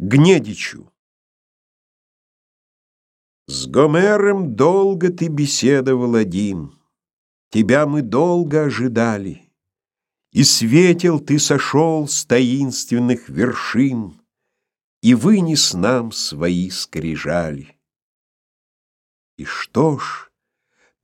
Гнедичу С Гомером долго ты беседовал один, Тебя мы долго ожидали, И светил ты сошел с таинственных вершин И вынес нам свои скрижали. И что ж,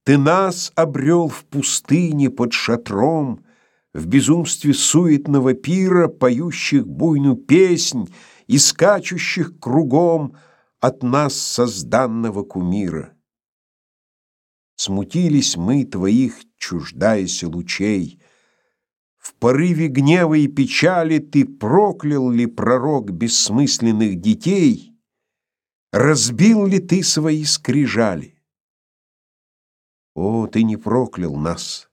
ты нас обрел в пустыне под шатром, В безумстве суетного пира, Поющих буйную песнь, и скачущих кругом от нас созданного кумира. Смутились мы твоих, чуждаясь лучей. В порыве гнева и печали ты проклял ли пророк бессмысленных детей? Разбил ли ты свои скрижали? О, ты не проклял нас.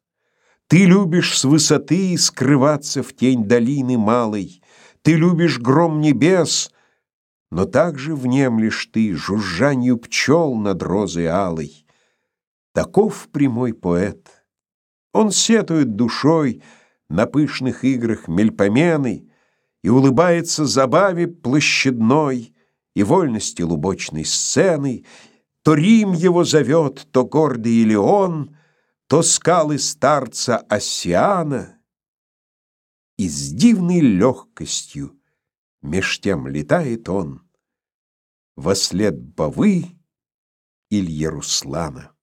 Ты любишь с высоты скрываться в тень долины малой. Ты любишь гром небес, но также внемлешь ты жужжанию пчел над розой алой. Таков прямой поэт. Он сетует душой на пышных играх мельпомены и улыбается забаве площадной и вольности лубочной сцены. То Рим его зовет, то гордый Илеон, то скалы старца Оссиана — и с дивной легкостью меж тем летает он во след Бавы Ильи Руслана.